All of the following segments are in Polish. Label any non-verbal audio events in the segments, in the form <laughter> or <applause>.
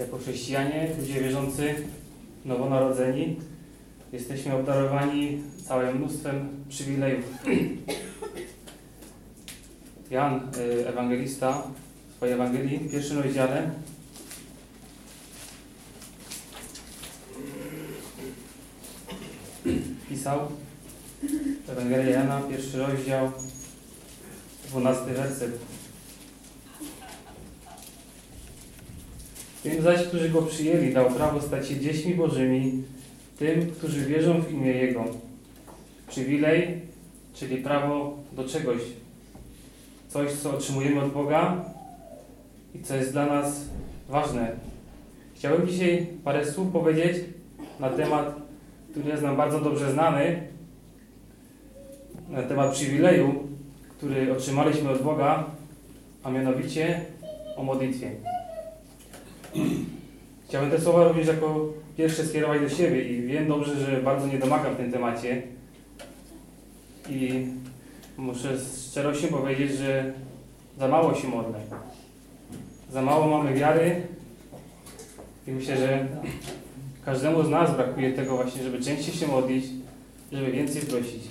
jako chrześcijanie, ludzie wierzący, nowonarodzeni, jesteśmy obdarowani całym mnóstwem przywilejów. <clears throat> Jan, y, ewangelista, w swojej Ewangelii, w pierwszym rozdziale, pisał Ewangelia Jana, pierwszy rozdział, dwunasty werset. Tym zaś, którzy Go przyjęli, dał prawo stać się dziećmi Bożymi, tym, którzy wierzą w imię Jego. Przywilej, czyli prawo do czegoś. Coś, co otrzymujemy od Boga i co jest dla nas ważne. Chciałbym dzisiaj parę słów powiedzieć na temat, który jest nam bardzo dobrze znany, na temat przywileju, który otrzymaliśmy od Boga, a mianowicie o modlitwie. Chciałbym te słowa również jako pierwsze skierować do siebie i wiem dobrze, że bardzo nie domagam w tym temacie. I muszę z szczerością powiedzieć, że za mało się modlę. Za mało mamy wiary i myślę, że każdemu z nas brakuje tego właśnie, żeby częściej się modlić, żeby więcej prosić.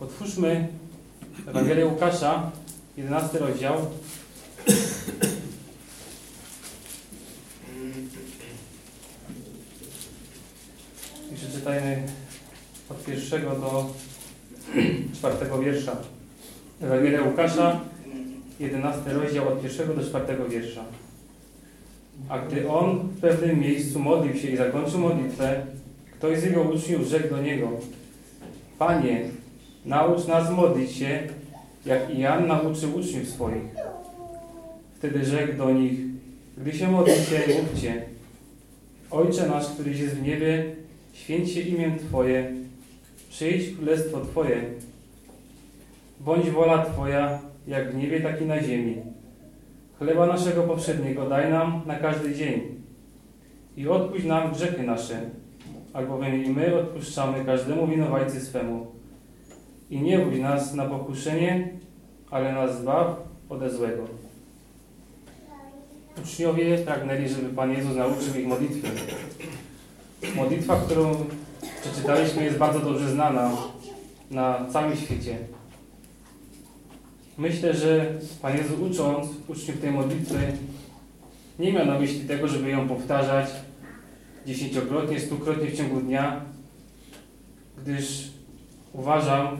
Otwórzmy Ewangelię Łukasza, 11 rozdział. I przeczytajmy od pierwszego do czwartego wiersza. Ewangelia Łukasza, 11 rozdział od pierwszego do czwartego wiersza. A gdy on w pewnym miejscu modlił się i zakończył modlitwę, ktoś z jego uczniów rzekł do niego: Panie, naucz nas modlić się, jak i Jan nauczył uczniów swoich. Wtedy rzekł do nich: Gdy się modlicie, mówcie: Ojcze nasz, któryś jest w niebie, święć się imię Twoje, przyjdź królestwo Twoje. Bądź wola Twoja, jak w niebie, tak i na ziemi. Chleba naszego poprzedniego daj nam na każdy dzień. I odpuść nam grzechy nasze, albowiem i my odpuszczamy każdemu winowajcy swemu. I nie wódź nas na pokuszenie, ale nas zbaw ode złego. Uczniowie pragnęli, żeby Pan Jezus nauczył ich modlitwy. Modlitwa, którą przeczytaliśmy, jest bardzo dobrze znana na całym świecie. Myślę, że Pan Jezus ucząc uczniów tej modlitwy nie miał na myśli tego, żeby ją powtarzać dziesięciokrotnie, stukrotnie w ciągu dnia, gdyż uważam,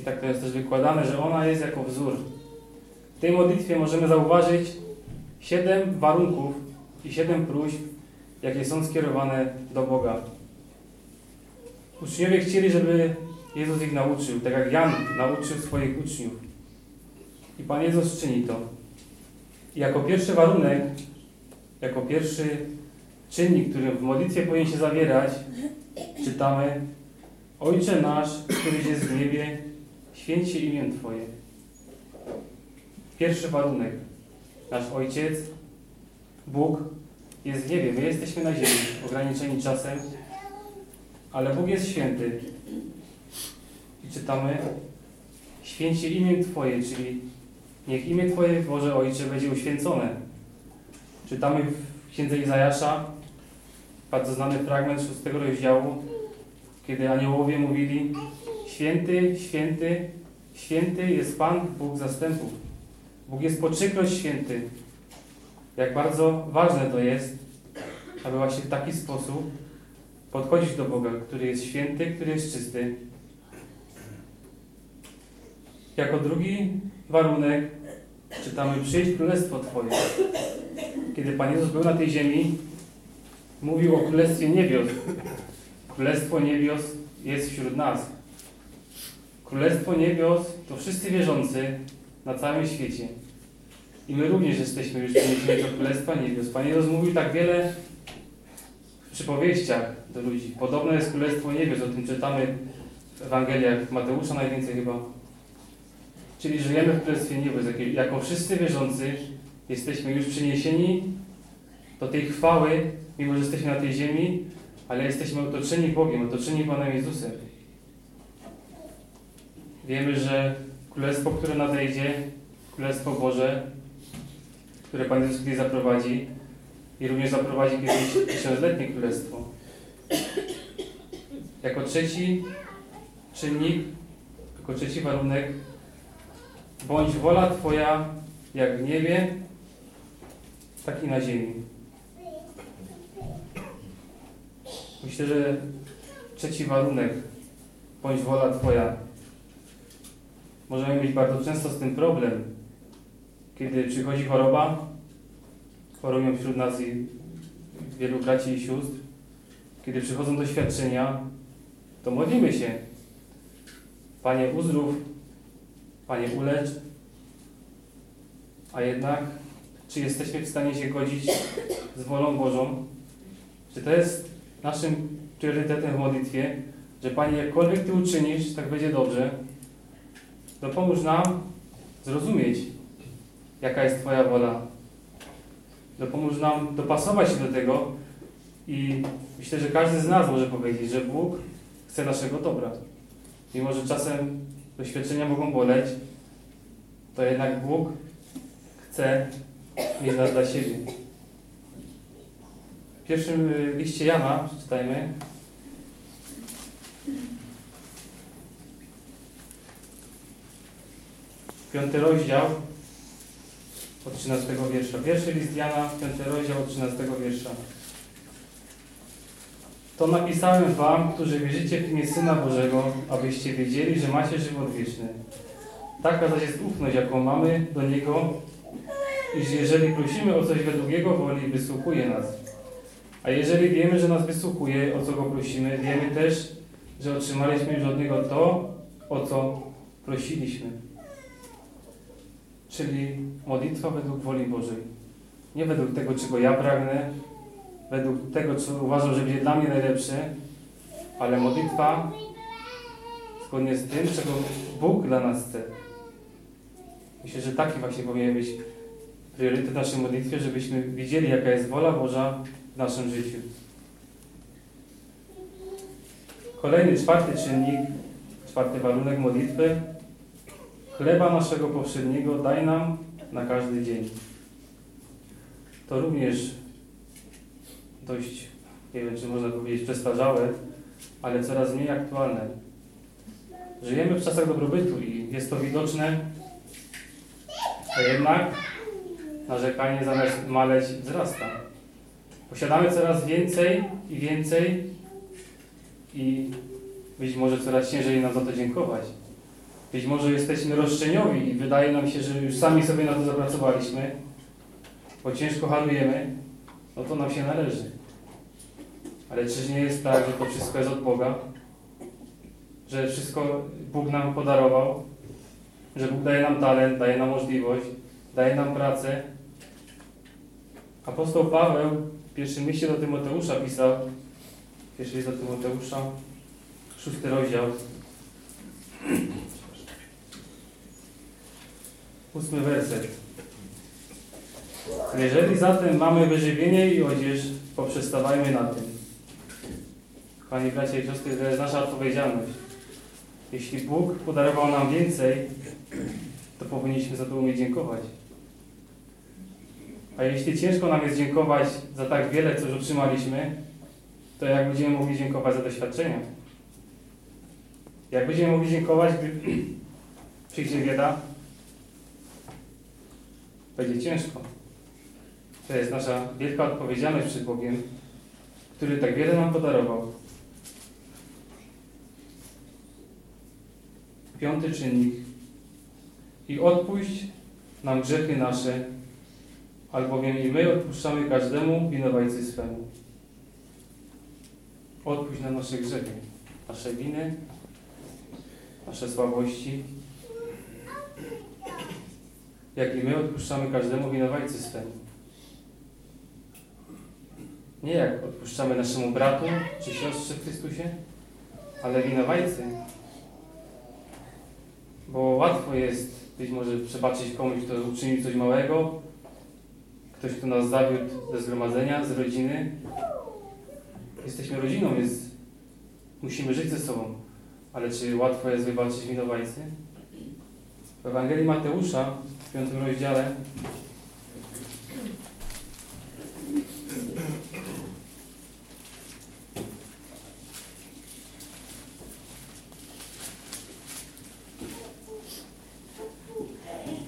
i tak to jest też wykładane, że ona jest jako wzór. W tej modlitwie możemy zauważyć siedem warunków i siedem próśb, jakie są skierowane do Boga. Uczniowie chcieli, żeby Jezus ich nauczył, tak jak Jan nauczył swoich uczniów. I Pan Jezus czyni to. I jako pierwszy warunek, jako pierwszy czynnik, który w modlitwie powinien się zawierać, czytamy Ojcze nasz, któryś jest w niebie, święć się imię Twoje. Pierwszy warunek. Nasz Ojciec, Bóg jest w niebie. My jesteśmy na ziemi, ograniczeni czasem, ale Bóg jest święty. I czytamy Święć się imię Twoje, czyli niech imię Twoje, Boże Ojcze, będzie uświęcone. Czytamy w Księdze Izajasza bardzo znany fragment szóstego rozdziału, kiedy aniołowie mówili Święty, święty, święty jest Pan, Bóg zastępów. Bóg jest po trzykroć święty. Jak bardzo ważne to jest, aby właśnie w taki sposób podchodzić do Boga, który jest święty, który jest czysty. Jako drugi warunek czytamy przyjść królestwo Twoje. Kiedy Pan Jezus był na tej ziemi, mówił o królestwie niebios. Królestwo niebios jest wśród nas. Królestwo niebios to wszyscy wierzący na całym świecie. I my również jesteśmy już przeniesieni do Królestwa Niebios. Pan Jezus tak wiele w przypowieściach do ludzi. Podobne jest Królestwo Niebios, o tym czytamy w Ewangeliach Mateusza najwięcej chyba. Czyli żyjemy w Królestwie Niebios. Jako wszyscy wierzący jesteśmy już przeniesieni do tej chwały, mimo że jesteśmy na tej ziemi, ale jesteśmy otoczeni Bogiem, otoczeni Panem Jezusem. Wiemy, że Królestwo, które nadejdzie, Królestwo Boże, które Pan Jezus tutaj zaprowadzi, i również zaprowadzi kiedyś tysiącletnie królestwo. Jako trzeci czynnik, jako trzeci warunek, bądź wola Twoja jak w niebie, tak i na ziemi. Myślę, że trzeci warunek, bądź wola Twoja. Możemy mieć bardzo często z tym problem, kiedy przychodzi choroba, chorują wśród nas i wielu braci i sióstr, kiedy przychodzą doświadczenia, to modlimy się. Panie uzdrów, Panie ulecz, a jednak czy jesteśmy w stanie się godzić z wolą Bożą? Czy to jest naszym priorytetem w modlitwie, że Panie, jakkolwiek Ty uczynisz, tak będzie dobrze, to pomóż nam zrozumieć, jaka jest Twoja wola. Dopomóż nam dopasować się do tego i myślę, że każdy z nas może powiedzieć, że Bóg chce naszego dobra. Mimo, że czasem doświadczenia mogą boleć, to jednak Bóg chce mieć nas dla siebie. W pierwszym y, liście Jana, przeczytajmy, piąty rozdział od 13 wiersza. Pierwszy list Jana, piąty rozdział od 13 wiersza. To napisałem wam, którzy wierzycie w imię Syna Bożego, abyście wiedzieli, że macie żywot wieczny. Taka zaś jest ufność, jaką mamy do Niego, iż jeżeli prosimy o coś według Jego woli, wysłuchuje nas. A jeżeli wiemy, że nas wysłuchuje, o co Go prosimy, wiemy też, że otrzymaliśmy już od Niego to, o co prosiliśmy. Czyli modlitwa według woli Bożej. Nie według tego, czego ja pragnę, według tego, co uważam, że będzie dla mnie najlepsze, ale modlitwa zgodnie z tym, czego Bóg dla nas chce. Myślę, że taki właśnie powinien być priorytet w naszej modlitwie, żebyśmy widzieli, jaka jest wola Boża w naszym życiu. Kolejny, czwarty czynnik, czwarty warunek modlitwy. Chleba naszego powszedniego daj nam na każdy dzień. To również dość, nie wiem, czy można powiedzieć przestarzałe, ale coraz mniej aktualne. Żyjemy w czasach dobrobytu i jest to widoczne, a jednak narzekanie zamiast maleć wzrasta. Posiadamy coraz więcej i więcej i być może coraz ciężej nam za to dziękować. Być może jesteśmy roszczeniowi i wydaje nam się, że już sami sobie na to zapracowaliśmy, bo ciężko handlujemy, no to nam się należy. Ale czyż nie jest tak, że to wszystko jest od Boga? Że wszystko Bóg nam podarował? Że Bóg daje nam talent, daje nam możliwość, daje nam pracę? Apostoł Paweł w pierwszym liście do Tymoteusza pisał, pierwszy list do Tymoteusza, szósty rozdział, ósmy werset. Jeżeli zatem mamy wyżywienie i odzież, poprzestawajmy na tym. Panie bracia i siostry, to jest nasza odpowiedzialność. Jeśli Bóg podarował nam więcej, to powinniśmy za to umieć dziękować. A jeśli ciężko nam jest dziękować za tak wiele, co już otrzymaliśmy, to jak będziemy mogli dziękować za doświadczenia? Jak będziemy mogli dziękować, gdy <clears throat> przyjdzie bieda? Będzie ciężko. To jest nasza wielka odpowiedzialność przed Bogiem, który tak wiele nam podarował. Piąty czynnik. I odpuść nam grzechy nasze, albowiem i my odpuszczamy każdemu winowajcy swemu. Odpuść nam nasze grzechy, nasze winy, nasze słabości, jak i my odpuszczamy każdemu winowajcy swemu. Nie jak odpuszczamy naszemu bratu czy siostrze w Chrystusie, ale winowajcy. Bo łatwo jest być może przebaczyć komuś, kto uczynił coś małego, ktoś, kto nas zawiódł ze zgromadzenia, z rodziny. Jesteśmy rodziną, więc musimy żyć ze sobą. Ale czy łatwo jest wybaczyć winowajcy? W Ewangelii Mateusza piątym rozdziale.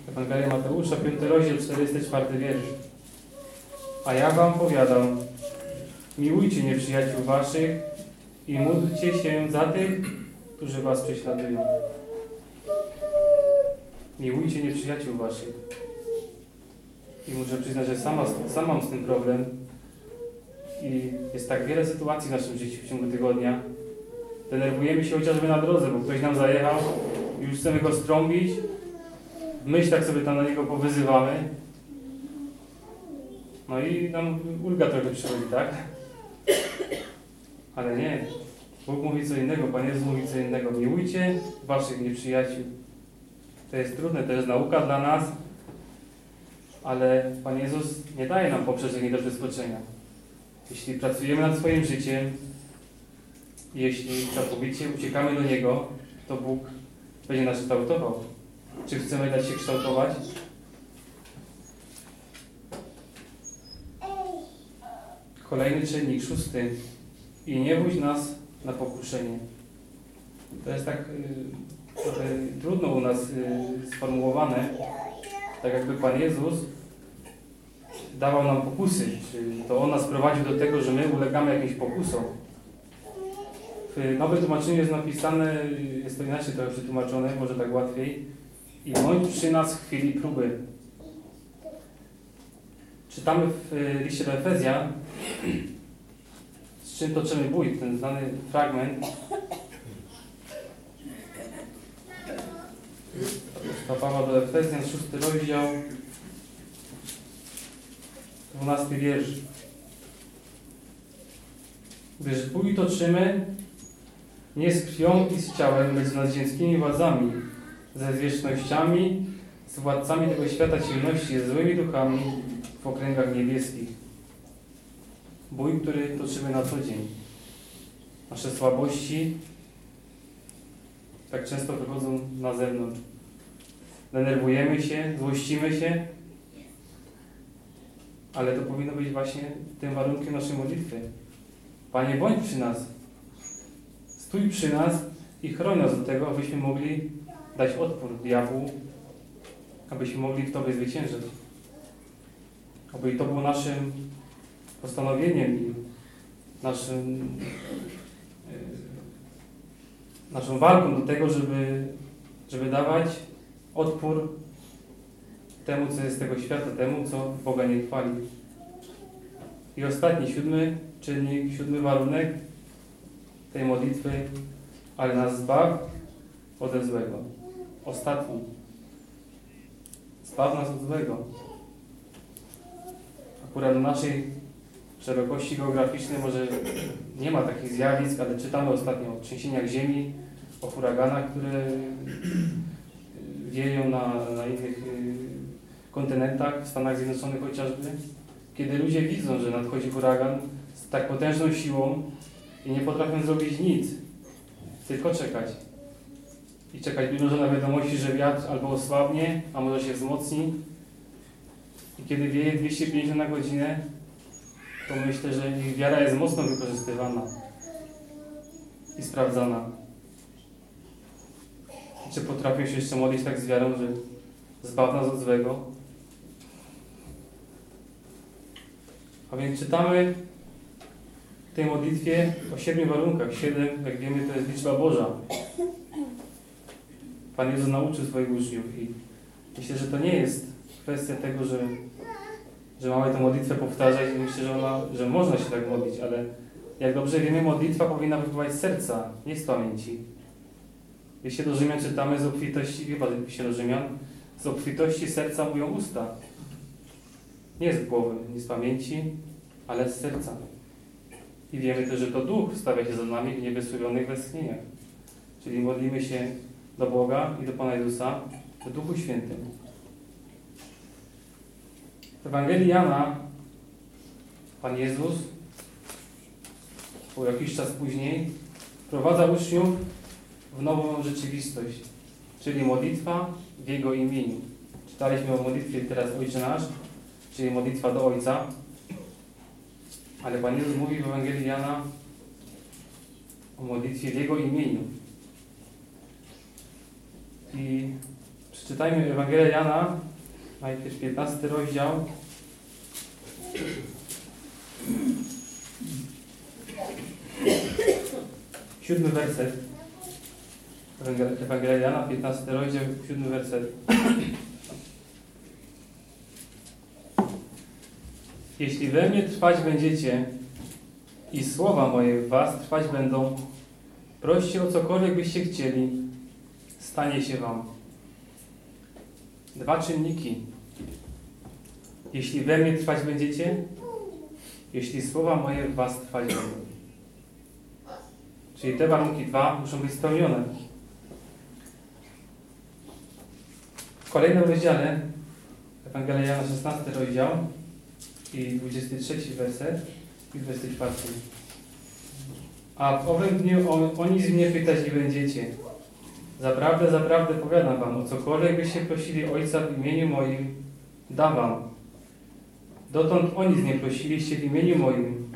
Ewangelia Mateusza, 5 rozdział, 44 wiersz. A ja wam powiadam, miłujcie nieprzyjaciół waszych i módlcie się za tych, którzy was prześladują. Miłujcie nieprzyjaciół waszych. I muszę przyznać, że sama, sam mam z tym problem. I jest tak wiele sytuacji w naszym życiu w ciągu tygodnia. Denerwujemy się chociażby na drodze, bo ktoś nam zajechał i już chcemy go strąbić. W myślach sobie tam na niego powyzywamy. No i nam ulga trochę przychodzi, tak? Ale nie. Bóg mówi co innego, Pan Jezus mówi co innego. Miłujcie waszych nieprzyjaciół. To jest trudne, to jest nauka dla nas, ale Pan Jezus nie daje nam poprzeczeń do przeskoczenia. Jeśli pracujemy nad swoim życiem, jeśli całkowicie uciekamy do Niego, to Bóg będzie nas kształtował. Czy chcemy dać się kształtować? Kolejny czynnik, szósty. I nie bój nas na pokuszenie. To jest tak y, trochę trudno u nas y, sformułowane. Tak jakby Pan Jezus dawał nam pokusy, czyli to On nas prowadził do tego, że my ulegamy jakimś pokusom. W nowym tłumaczeniu jest napisane, jest to inaczej trochę przetłumaczone, może tak łatwiej. I bądź przy nas w chwili próby. Czytamy w y, liście do Efezjan, z czym toczymy bój, ten znany fragment. To Pawła do Efezjan, szósty rozdział, dwunasty wiersz. Gdyż bój toczymy nie z krwią i z ciałem, lecz z nadziemskimi władzami, ze zwierzchnościami, z władcami tego świata ciemności, z złymi duchami w okręgach niebieskich. Bój, który toczymy na co dzień. Nasze słabości tak często wychodzą na zewnątrz. Denerwujemy się, złościmy się, ale to powinno być właśnie tym warunkiem naszej modlitwy. Panie, bądź przy nas. Stój przy nas i chroń nas do tego, abyśmy mogli dać odpór diabłu, abyśmy mogli w Tobie zwyciężyć. Aby to było naszym postanowieniem i naszym, yy, naszą walką do tego, żeby, żeby dawać odpór temu, co jest tego świata, temu, co Boga nie chwali. I ostatni, siódmy czynnik, siódmy warunek tej modlitwy, ale nas zbaw ode złego. Ostatni. Zbaw nas od złego. Akurat na naszej szerokości geograficznej może nie ma takich zjawisk, ale czytamy ostatnio o trzęsieniach ziemi, o huraganach, które wieją na, na innych kontynentach, w Stanach Zjednoczonych chociażby. Kiedy ludzie widzą, że nadchodzi huragan z tak potężną siłą i nie potrafią zrobić nic, tylko czekać. I czekać że na wiadomości, że wiatr albo osłabnie, a może się wzmocni. I kiedy wieje 250 na godzinę, to myślę, że ich wiara jest mocno wykorzystywana i sprawdzana. Czy potrafią się jeszcze modlić tak z wiarą, że zbaw nas od złego? A więc czytamy w tej modlitwie o siedmiu warunkach. Siedem, jak wiemy, to jest liczba Boża. Pan Jezus nauczył swoich uczniów i myślę, że to nie jest kwestia tego, że, że mamy tę modlitwę powtarzać i myślę, że, ona, że można się tak modlić, ale jak dobrze wiemy, modlitwa powinna wypływać z serca, nie z pamięci. Jeśli do Rzymian czytamy z obfitości, chyba się do Rzymian, z obfitości serca mówią usta. Nie z głowy, nie z pamięci, ale z serca. I wiemy też, że to Duch stawia się za nami w niewysłowionych westchnieniach. Czyli modlimy się do Boga i do Pana Jezusa w Duchu Świętym. W Ewangelii Jana Pan Jezus po jakiś czas później wprowadza uczniów w nową rzeczywistość, czyli modlitwa w Jego imieniu. Czytaliśmy o modlitwie teraz Ojcze Nasz, czyli modlitwa do Ojca. Ale Pan Jezus mówi w Ewangelii Jana o modlitwie w Jego imieniu. I przeczytajmy Ewangelię Jana, Najpierw 15 rozdział. Siódmy werset. Ewangel- Ewangelia Jana, 15 rozdział, siódmy werset. Jeśli we mnie trwać będziecie i słowa moje w was trwać będą, proście o cokolwiek byście chcieli, stanie się wam. Dwa czynniki. Jeśli we mnie trwać będziecie, jeśli słowa moje w was trwać będą. Czyli te warunki dwa muszą być spełnione. Kolejnym rozdziale, Ewangelia Jana 16 rozdział i 23 werset i 24. A w owym dniu o, o nic mnie pytać nie będziecie. Zaprawdę, zaprawdę powiadam wam, o cokolwiek byście prosili Ojca w imieniu moim, dam wam. Dotąd o nic nie prosiliście w imieniu moim.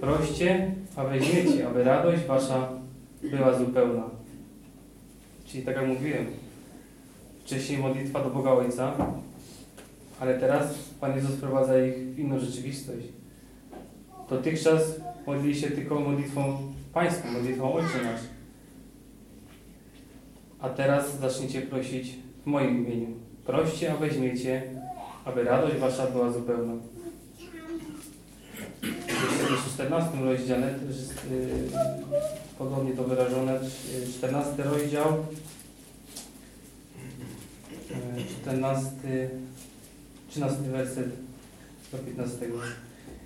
Proście, a weźmiecie, aby radość wasza była zupełna. Czyli tak jak mówiłem, wcześniej modlitwa do Boga Ojca, ale teraz Pan Jezus wprowadza ich w inną rzeczywistość. Dotychczas modlili się tylko modlitwą Pańską, modlitwą Ojcze Nasz. A teraz zaczniecie prosić w moim imieniu. Proście, a weźmiecie, aby radość wasza była zupełna. W 14 rozdziale yy, podobnie to wyrażone. Yy, 14 rozdział, yy, 14, 13 werset do 15.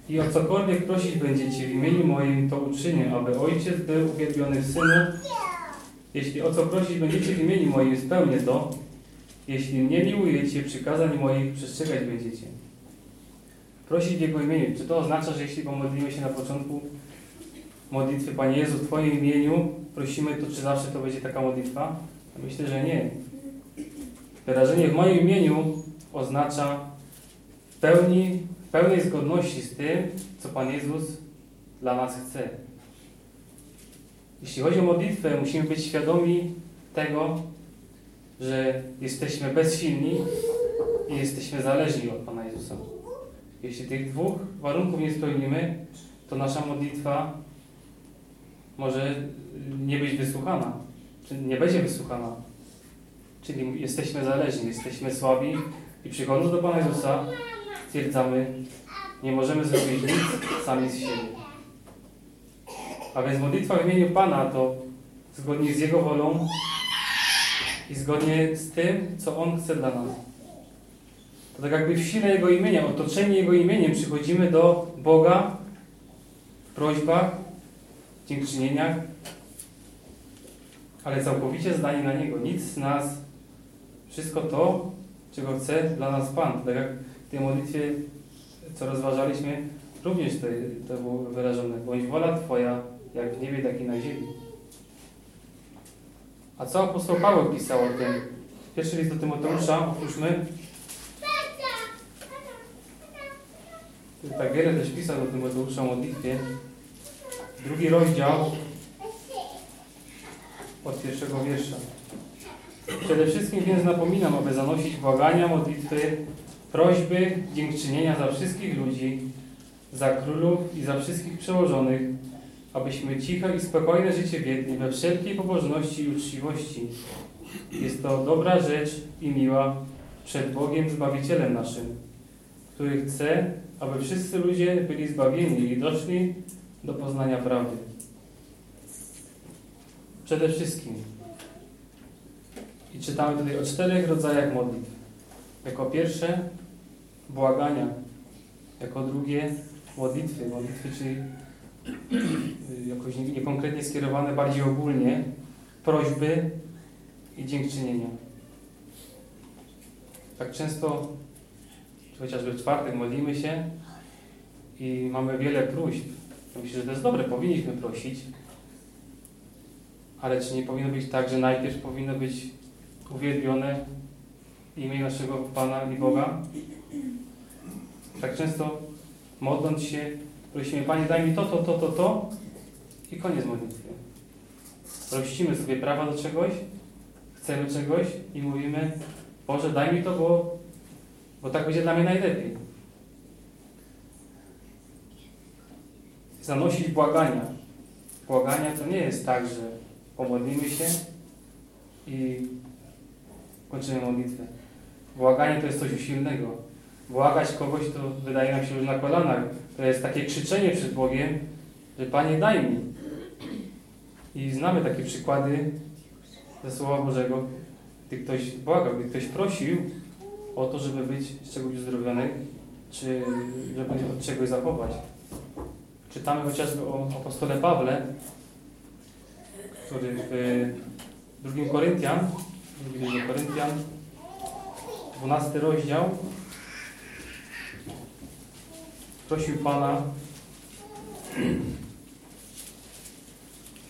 I o cokolwiek prosić będziecie w imieniu moim, to uczynię, aby Ojciec był uwielbiony w Synu. Jeśli o co prosić będziecie w imieniu moim, spełnię to. Jeśli mnie miłujecie, przykazań moich przestrzegać będziecie. Prosić w Jego imieniu. Czy to oznacza, że jeśli pomodlimy się na początku modlitwy Panie Jezu w Twoim imieniu, prosimy to, czy zawsze to będzie taka modlitwa? Myślę, że nie. Wyrażenie w moim imieniu oznacza w pełni, w pełnej zgodności z tym, co Pan Jezus dla nas chce. Jeśli chodzi o modlitwę, musimy być świadomi tego, że jesteśmy bezsilni i jesteśmy zależni od Pana Jezusa. Jeśli tych dwóch warunków nie spełnimy, to nasza modlitwa może nie być wysłuchana, czy nie będzie wysłuchana. Czyli jesteśmy zależni, jesteśmy słabi i przychodząc do Pana Jezusa stwierdzamy, nie możemy zrobić nic sami z siebie. A więc modlitwa w imieniu Pana to zgodnie z Jego wolą i zgodnie z tym, co On chce dla nas. To tak jakby w sile Jego imienia, otoczeni Jego imieniem przychodzimy do Boga w prośbach, w dziękczynieniach, ale całkowicie zdani na Niego. Nic z nas, wszystko to, czego chce dla nas Pan. Tak jak w tej modlitwie, co rozważaliśmy, również to, to było wyrażone. Bądź wola Twoja, jak w niebie, tak i na ziemi. A co apostoł Paweł pisał o tym? Pierwszy list do Tymoteusza, otwórzmy. Tak wiele też pisał do Tymoteusza o modlitwie. Drugi rozdział od pierwszego wiersza. Przede wszystkim więc napominam, aby zanosić błagania, modlitwy, prośby, dziękczynienia za wszystkich ludzi, za królów i za wszystkich przełożonych, abyśmy ciche i spokojne życie wiedli we wszelkiej pobożności i uczciwości. Jest to dobra rzecz i miła przed Bogiem Zbawicielem naszym, który chce, aby wszyscy ludzie byli zbawieni i doszli do poznania prawdy. Przede wszystkim. I czytamy tutaj o czterech rodzajach modlitw. Jako pierwsze błagania, jako drugie modlitwy. Modlitwy, czyli jakoś niekonkretnie skierowane, bardziej ogólnie, prośby i dziękczynienia. Tak często, chociażby w czwartek modlimy się i mamy wiele próśb. Myślę, że to jest dobre, powinniśmy prosić, ale czy nie powinno być tak, że najpierw powinno być uwielbione imię naszego Pana i Boga? Tak często modląc się, prosimy, Panie daj mi to, to, to, to, to i koniec modlitwy. Prosimy sobie prawa do czegoś, chcemy czegoś i mówimy, Boże daj mi to, bo bo tak będzie dla mnie najlepiej. Zanosić błagania. Błagania to nie jest tak, że pomodlimy się i kończymy modlitwę. Błaganie to jest coś usilnego. Błagać kogoś to wydaje nam się już na kolanach. To jest takie krzyczenie przed Bogiem, że Panie daj mi. I znamy takie przykłady ze Słowa Bożego, gdy ktoś błagał, gdy ktoś prosił o to, żeby być z czegoś uzdrowiony, czy żeby od czegoś zachować. Czytamy chociażby o apostole Pawle, który w 2 Koryntian, drugi list do Koryntian, 12 rozdział, prosił Pana,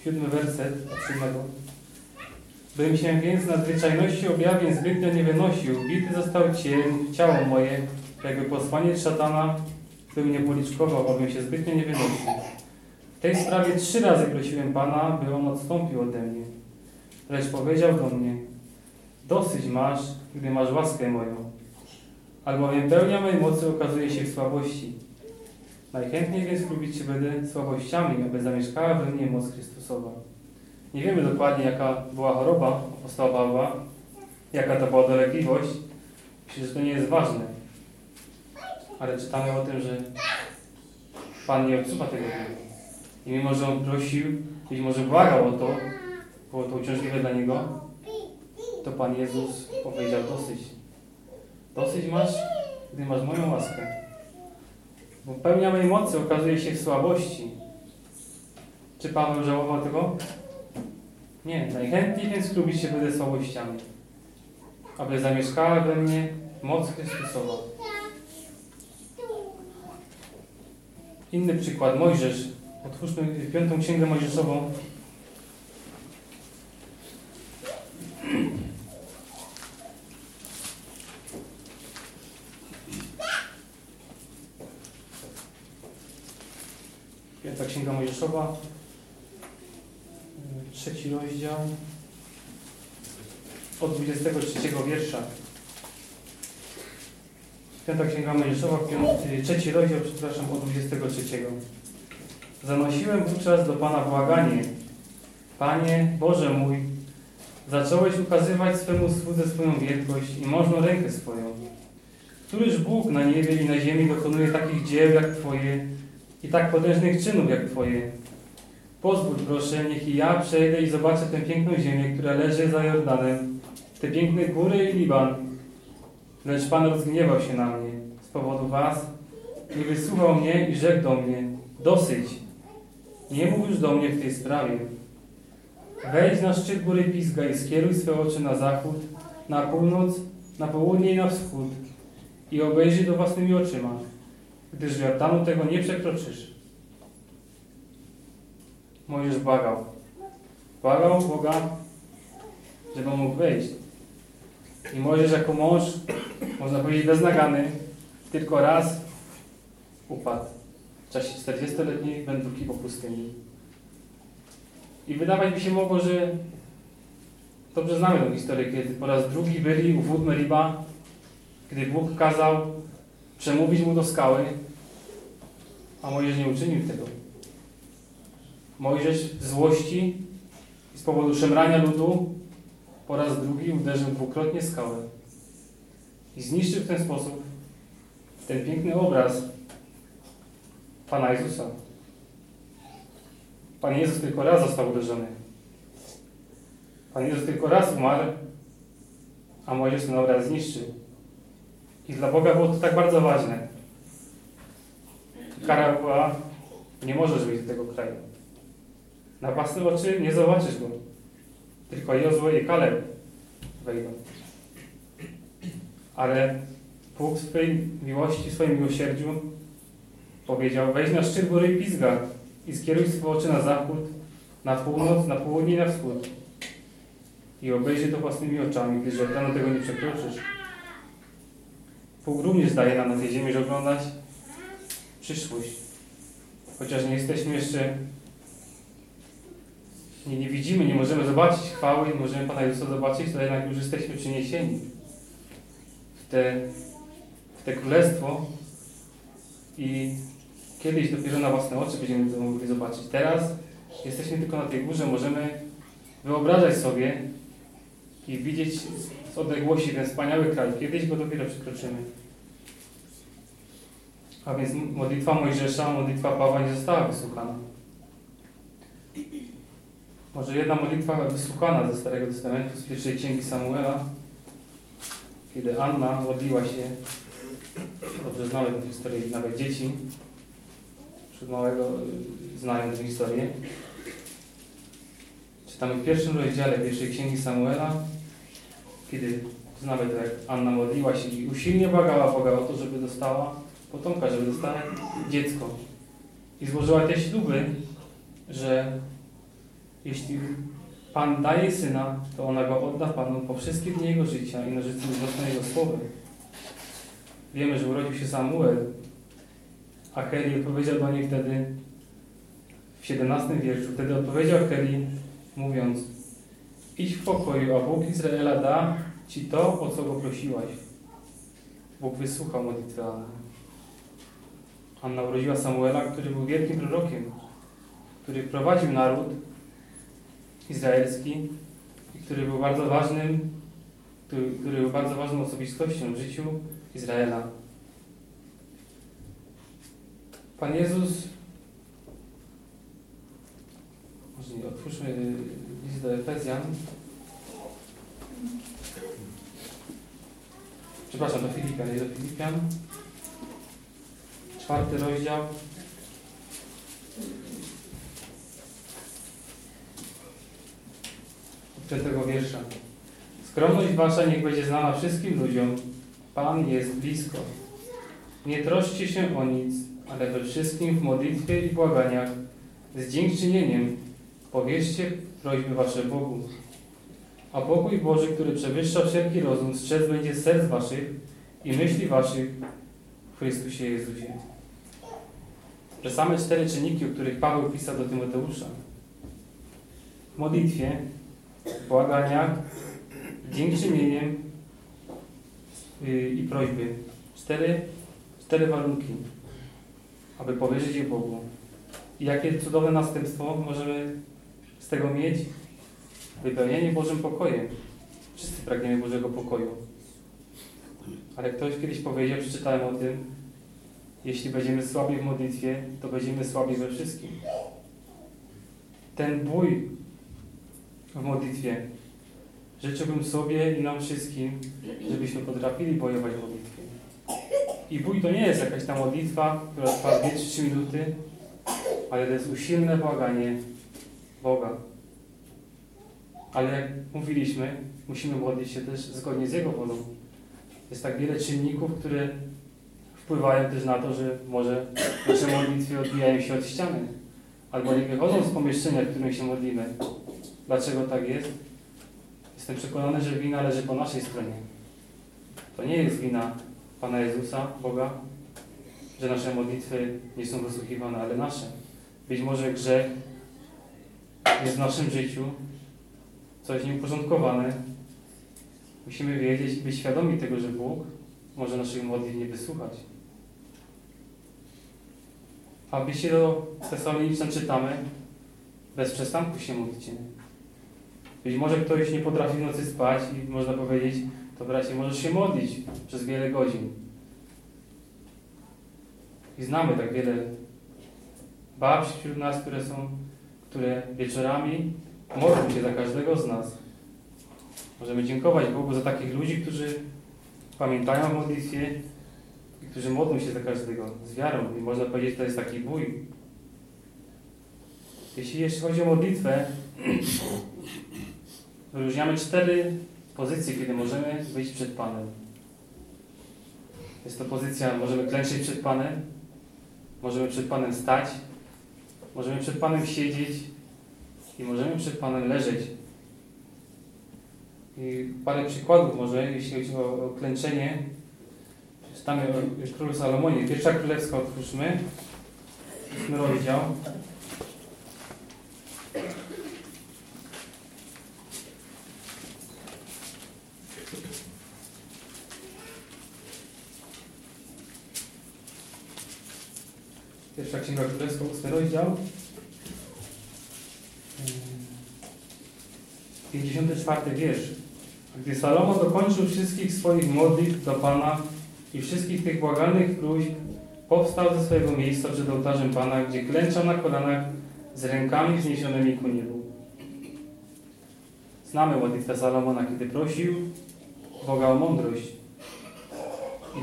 siódmy werset od siódmego. Bym się więc nadzwyczajności objawień zbytnio nie wynosił, bity został cień, ciało moje, jakby posłaniec szatana, by mnie policzkował, abym się zbytnio nie wynosił. W tej sprawie trzy razy prosiłem Pana, by On odstąpił ode mnie. Lecz powiedział do mnie, dosyć masz, gdy masz łaskę moją. Albowiem pełnia mojej mocy okazuje się w słabości. Najchętniej więc lubić się będę słabościami, aby zamieszkała we mnie moc Chrystusowa. Nie wiemy dokładnie, jaka była choroba apostoła Pawła, jaka to była dolegliwość. Myślę, że to nie jest ważne. Ale czytamy o tym, że Pan nie odsuwa tego gniewu. I mimo, że On prosił, być może błagał o to, było to uciążliwe dla Niego, to Pan Jezus powiedział dosyć. Dosyć masz, gdy masz moją łaskę. Bo pełnia mojej mocy okazuje się w słabości. Czy Paweł żałował tego? Nie. Najchętniej więc lubić się będę słabościami. Aby zamieszkała we mnie moc Chrystusowa. Inny przykład. Mojżesz. Otwórzmy piątą księgę Mojżeszową. Piąta księga Mojżeszowa. Trzeci rozdział. Od 23 wiersza. Piąta księga Mojżeszowa, trzeci rozdział, przepraszam, od 23. Zanosiłem wówczas do Pana błaganie. Panie, Boże mój, zacząłeś ukazywać swemu słudze swoją wielkość i możną rękę swoją. Któryż Bóg na niebie i na ziemi dokonuje takich dzieł jak Twoje i tak potężnych czynów jak Twoje? Pozwól proszę, niech i ja przejdę i zobaczę tę piękną ziemię, która leży za Jordanem, te piękne góry i Liban. Lecz Pan rozgniewał się na mnie z powodu Was i wysłuchał mnie i rzekł do mnie, dosyć, nie mów już do mnie w tej sprawie. Wejdź na szczyt góry Pisga i skieruj swe oczy na zachód, na północ, na południe i na wschód i obejrzyj to własnymi oczyma, gdyż Jordanu tego nie przekroczysz. Mojżesz błagał. Błagał Boga, żeby mógł wejść. I Mojżesz jako mąż, można powiedzieć beznagany, tylko raz upadł w czasie 40-letniej wędrówki po pustyni. I wydawać by się mogło, że dobrze znamy tę historię, kiedy po raz drugi byli u wód Meriba, gdy Bóg kazał przemówić mu do skały, a Mojżesz nie uczynił tego. Mojżesz w złości i z powodu szemrania ludu po raz drugi uderzył dwukrotnie skałę i zniszczył w ten sposób ten piękny obraz Pana Jezusa. Pan Jezus tylko raz został uderzony. Pan Jezus tylko raz umarł, a Mojżesz ten obraz zniszczył. I dla Boga było to tak bardzo ważne. Kara była, nie możesz wyjść do tego kraju. Na własne oczy nie zobaczysz go. Tylko Jozue i Kaleb wejdą. Ale Bóg w swojej miłości, w swoim miłosierdziu powiedział, wejdź na szczyt góry Pizga i skieruj swoje oczy na zachód, na północ, na południe i na wschód. I obejrzyj to własnymi oczami, gdyż Jordanu tego nie przekroczysz. Bóg również daje nam na tej ziemi oglądać przyszłość. Chociaż nie jesteśmy jeszcze nie, nie widzimy, nie możemy zobaczyć chwały, nie możemy Pana Jezusa zobaczyć, to jednak już jesteśmy przyniesieni w te te królestwo i kiedyś dopiero na własne oczy będziemy to mogli zobaczyć. Teraz jesteśmy tylko na tej górze, możemy wyobrażać sobie i widzieć z odległości ten wspaniały kraj. Kiedyś go dopiero przekroczymy. A więc modlitwa Mojżesza, modlitwa Pawła nie została wysłuchana. Może jedna modlitwa wysłuchana ze Starego Testamentu, z pierwszej księgi Samuela, kiedy Anna modliła się, dobrze znamy tę historię, nawet dzieci przed małego znają tę historię. Czytamy w pierwszym rozdziale pierwszej księgi Samuela, kiedy znamy jak Anna modliła się i usilnie błagała Boga o to, żeby dostała potomka, żeby dostała dziecko. I złożyła te śluby, że jeśli Pan daje syna, to ona go odda Panu po wszystkie dni jego życia i na życiu wzrosną jego słowy. Wiemy, że urodził się Samuel, a Heli odpowiedział do niej wtedy w 17 wierszu. Wtedy odpowiedział Heli, mówiąc Idź w pokoju, a Bóg Izraela da Ci to, o co go prosiłaś. Bóg wysłuchał modlitwy Anny. Anna urodziła Samuela, który był wielkim prorokiem, który prowadził naród izraelski i który był bardzo ważnym, który, który był bardzo ważną osobistością w życiu Izraela. Pan Jezus, może nie, otwórzmy list do Efezjan. Przepraszam, do Filipian, nie do Filipian. Czwarty rozdział. Piątego wiersza. Skromność wasza niech będzie znana wszystkim ludziom. Pan jest blisko. Nie troszcie się o nic, ale we wszystkim w modlitwie i błaganiach z dziękczynieniem powierzcie prośby wasze Bogu. A pokój Boży, który przewyższa wszelki rozum, strzec będzie serc waszych i myśli waszych w Chrystusie Jezusie. Te same cztery czynniki, o których Paweł pisał do Tymoteusza. W modlitwie, błaganiach, dziękczynieniem yy, i prośby. Cztery, cztery warunki, aby powierzyć je Bogu. I jakie cudowne następstwo możemy z tego mieć? Wypełnienie Bożym pokojem. Wszyscy pragniemy Bożego pokoju. Ale ktoś kiedyś powiedział, przeczytałem o tym, jeśli będziemy słabi w modlitwie, to będziemy słabi we wszystkim. Ten bój w modlitwie życzyłbym sobie i nam wszystkim, żebyśmy potrafili bojować w modlitwie. I bój to nie jest jakaś ta modlitwa, która trwa 2-3 minuty, ale to jest usilne błaganie Boga. Ale jak mówiliśmy, musimy modlić się też zgodnie z Jego wolą. Jest tak wiele czynników, które wpływają też na to, że może nasze modlitwy odbijają się od ściany, albo nie wychodzą z pomieszczenia, w którym się modlimy. Dlaczego tak jest? Jestem przekonany, że wina leży po naszej stronie. To nie jest wina Pana Jezusa, Boga, że nasze modlitwy nie są wysłuchiwane, ale nasze. Być może grzech jest w naszym życiu, coś nieuporządkowane. Musimy wiedzieć być świadomi tego, że Bóg może naszych modlitw nie wysłuchać. A w liście do Tesaloniczan czytamy, bez przestanku się modlicie. Być może ktoś nie potrafi w nocy spać i można powiedzieć, to bracie, możesz się modlić przez wiele godzin. I znamy tak wiele babci wśród nas, które są, które wieczorami modlą się za każdego z nas. Możemy dziękować Bogu za takich ludzi, którzy pamiętają o modlitwie i którzy modlą się za każdego z wiarą. I można powiedzieć, że to jest taki bój. Jeśli jeszcze chodzi o modlitwę, <clears throat> wyróżniamy cztery pozycje, kiedy możemy wyjść przed Panem. Jest to pozycja, możemy klęczeć przed Panem, możemy przed Panem stać, możemy przed Panem siedzieć i możemy przed Panem leżeć. I parę przykładów może, jeśli chodzi o, o klęczenie. Przeczytamy o Królu Salomonie. Pierwsza Królewska otwórzmy. Ósmy rozdział. Pierwsza Księga Królewska, ósmy rozdział. 54 wiersz. Gdy Salomon dokończył wszystkich swoich modlitw do Pana i wszystkich tych błagalnych próśb, powstał ze swojego miejsca przed ołtarzem Pana, gdzie klęczał na kolanach z rękami wzniesionymi ku niebu. Znamy modlitwę Salomona, kiedy prosił Boga o mądrość.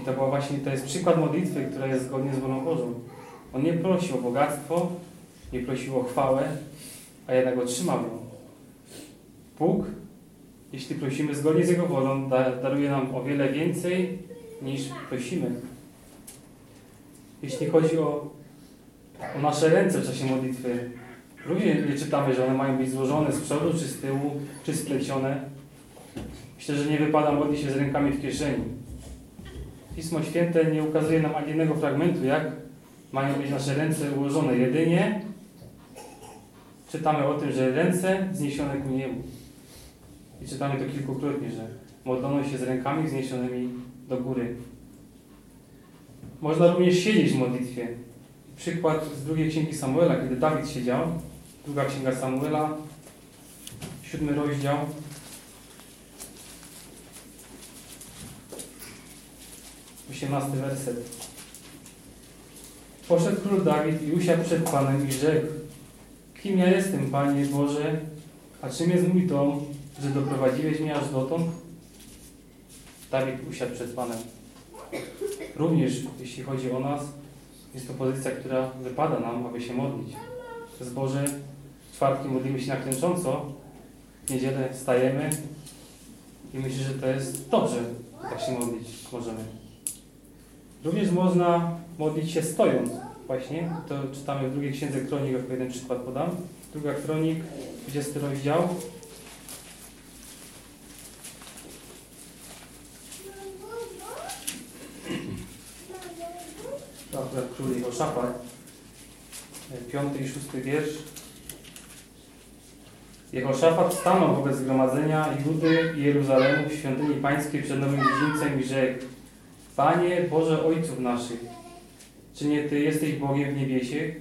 I to była właśnie, to jest przykład modlitwy, która jest zgodnie z wolą Bożą. On nie prosił o bogactwo, nie prosił o chwałę, a jednak otrzymał ją. Bóg, jeśli prosimy zgodnie z Jego wolą, da, daruje nam o wiele więcej niż prosimy. Jeśli chodzi o, o nasze ręce w czasie modlitwy, również nie czytamy, że one mają być złożone z przodu, czy z tyłu, czy splecione. Myślę, że nie wypada modlić się z rękami w kieszeni. Pismo Święte nie ukazuje nam ani jednego fragmentu, jak mają być nasze ręce ułożone. Jedynie czytamy o tym, że ręce zniesione ku niebu. I czytamy to kilkukrotnie, że modlono się z rękami wzniesionymi do góry. Można również siedzieć w modlitwie. Przykład z drugiej księgi Samuela, kiedy Dawid siedział. Druga księga Samuela, siódmy rozdział. Osiemnasty werset. Poszedł król Dawid i usiadł przed Panem i rzekł Kim ja jestem, Panie Boże, a czym jest mój dom, że doprowadziłeś mnie aż dotąd? Dawid usiadł przed Panem. Również, jeśli chodzi o nas, jest to pozycja, która wypada nam, aby się modlić. Przez Boże, czwartki modlimy się na klęcząco, w niedzielę stajemy i myślę, że to jest dobrze, tak się modlić możemy. Również można modlić się stojąc. Właśnie, to czytamy w drugiej księdze Kronik, jako jeden przykład podam. Druga Kronik, 20 rozdział. Akurat król Jehoszafat, piąty i szósty wiersz. Jehoszafat stanął wobec zgromadzenia Judy i Jeruzalemu w świątyni pańskiej przed nowym dziedzińcem i rzekł Panie Boże Ojców naszych, czy nie Ty jesteś Bogiem w niebiesie?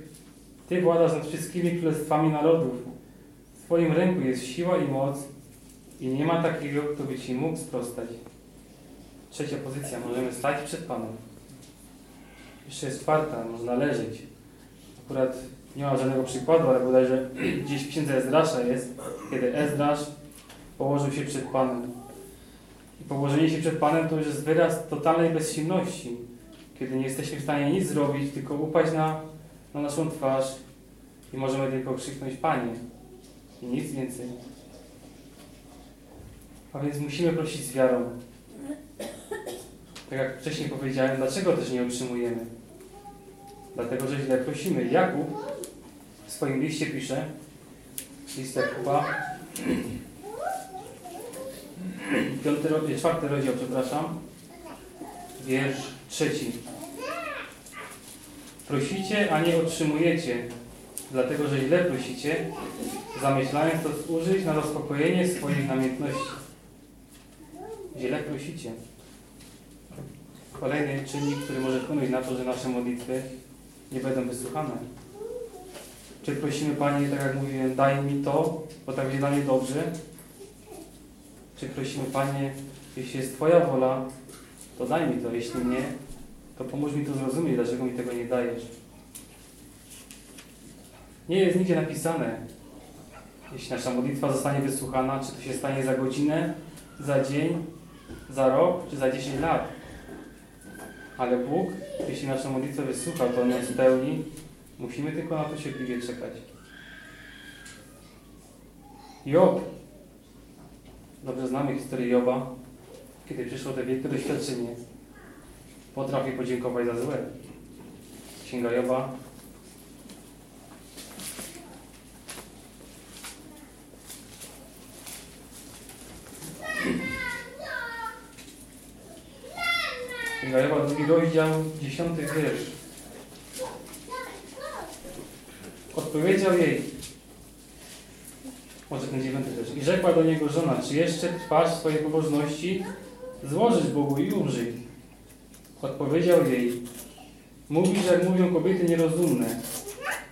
Ty władasz nad wszystkimi królestwami narodów. W Twoim ręku jest siła i moc i nie ma takiego, kto by Ci mógł sprostać. Trzecia pozycja. Możemy stać przed Panem. Jeszcze jest czwarta. Można leżeć. Akurat nie ma żadnego przykładu, ale bodajże <clears throat> gdzieś w księdze Ezdrasza jest, kiedy Ezdrasz położył się przed Panem. I położenie się przed Panem to już jest wyraz totalnej bezsilności kiedy nie jesteśmy w stanie nic zrobić, tylko upaść na, na naszą twarz i możemy tylko krzyknąć Panie i nic więcej. A więc musimy prosić z wiarą. Tak jak wcześniej powiedziałem, dlaczego też nie otrzymujemy? Dlatego, że źle prosimy. Jakub w swoim liście pisze, list Jakuba, piąty, czwarty rozdział, przepraszam, wiersz trzeci. Prosicie, a nie otrzymujecie, dlatego że źle prosicie, zamyślając to zużyć na zaspokojenie swoich namiętności. Źle prosicie. Kolejny czynnik, który może wpłynąć na to, że nasze modlitwy nie będą wysłuchane. Czy prosimy Panie, tak jak mówiłem, daj mi to, bo tak będzie dla mnie dobrze? Czy prosimy Panie, jeśli jest Twoja wola, to daj mi to, jeśli nie, to pomóż mi to zrozumieć, dlaczego mi tego nie dajesz. Nie jest nigdzie napisane, jeśli nasza modlitwa zostanie wysłuchana, czy to się stanie za godzinę, za dzień, za rok, czy za 10 lat. Ale Bóg, jeśli naszą modlitwę wysłucha, to On ją spełni. Musimy tylko na to cierpliwie czekać. Job. Dobrze znamy historię Joba, kiedy przyszło to wielkie doświadczenie. Potrafię podziękować za złe. Księga Joba. Księga Joba, drugi rozdział, dziesiąty wiersz. Odpowiedział jej, może ten dziewiąty wiersz, i rzekła do niego żona, czy jeszcze trwasz swojej pobożności? Złożysz Bogu i umrzyj. Odpowiedział jej, Mówi, że mówią kobiety nierozumne,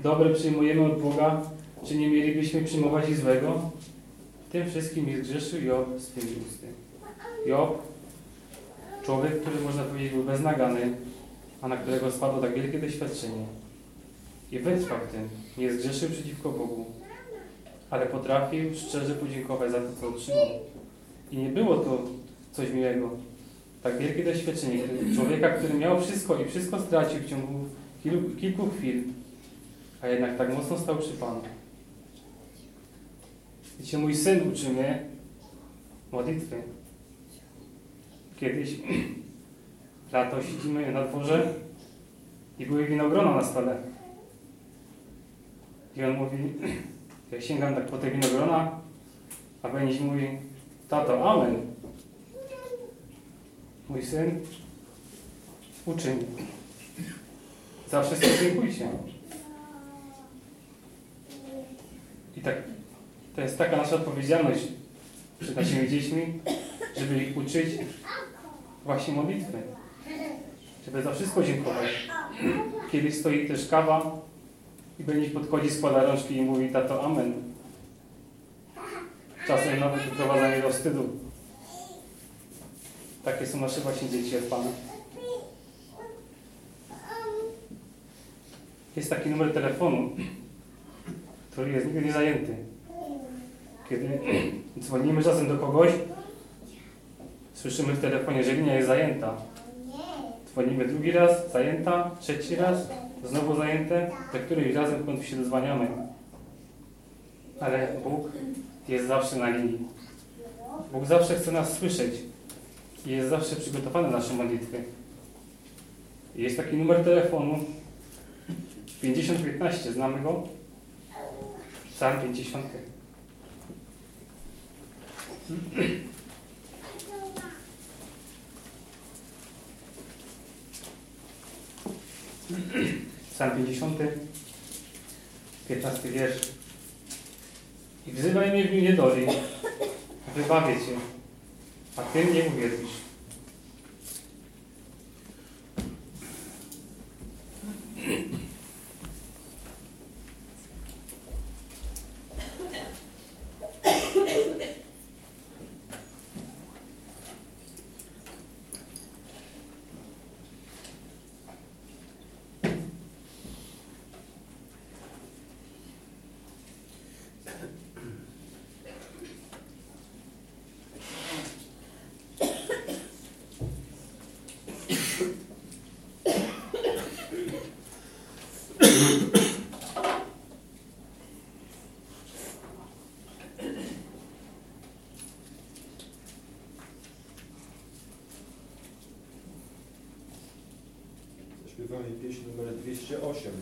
dobre przyjmujemy od Boga, czy nie mielibyśmy przyjmować i złego? Tym wszystkim jest grzeszył Job swymi usty. Job, człowiek, który można powiedzieć był beznagany, a na którego spadło tak wielkie doświadczenie. I wytrwał w tym, nie zgrzeszył przeciwko Bogu, ale potrafił szczerze podziękować za to, co otrzymał. I nie było to coś miłego. Tak wielkie doświadczenie człowieka, który miał wszystko i wszystko stracił w ciągu kilku, kilku chwil, a jednak tak mocno stał przy Panu. Wiecie, mój syn uczy mnie modlitwy. Kiedyś <clears throat> lato siedzimy na dworze i były winogrona na stole. I on mówi, <clears throat> ja sięgam tak po te winogrona, a Beniś mówi, tato, amen. Mój syn uczy mnie. Za wszystko dziękujcie. I tak, to jest taka nasza odpowiedzialność przed naszymi dziećmi, żeby ich uczyć właśnie modlitwy. Żeby za wszystko dziękować. Kiedyś stoi też kawa i będzie podchodzi, składa rączki i mówi tato amen. Czasem nawet doprowadza mnie do wstydu. Takie są nasze właśnie dzieci od Pana. Jest taki numer telefonu, który jest nigdy nie zajęty. Kiedy dzwonimy czasem do kogoś, słyszymy w telefonie, że linia jest zajęta. Dzwonimy drugi raz, zajęta, trzeci raz, znowu zajęte, za którymś razem w końcu się dozwaniamy. Ale Bóg jest zawsze na linii. Bóg zawsze chce nas słyszeć i jest zawsze przygotowany na nasze modlitwy. Jest taki numer telefonu 5015, znamy go? Psalm 50. Psalm 50, 15 wiersz. I wzywaj mnie w niedoli, wybawię Cię, a Ty mnie 208.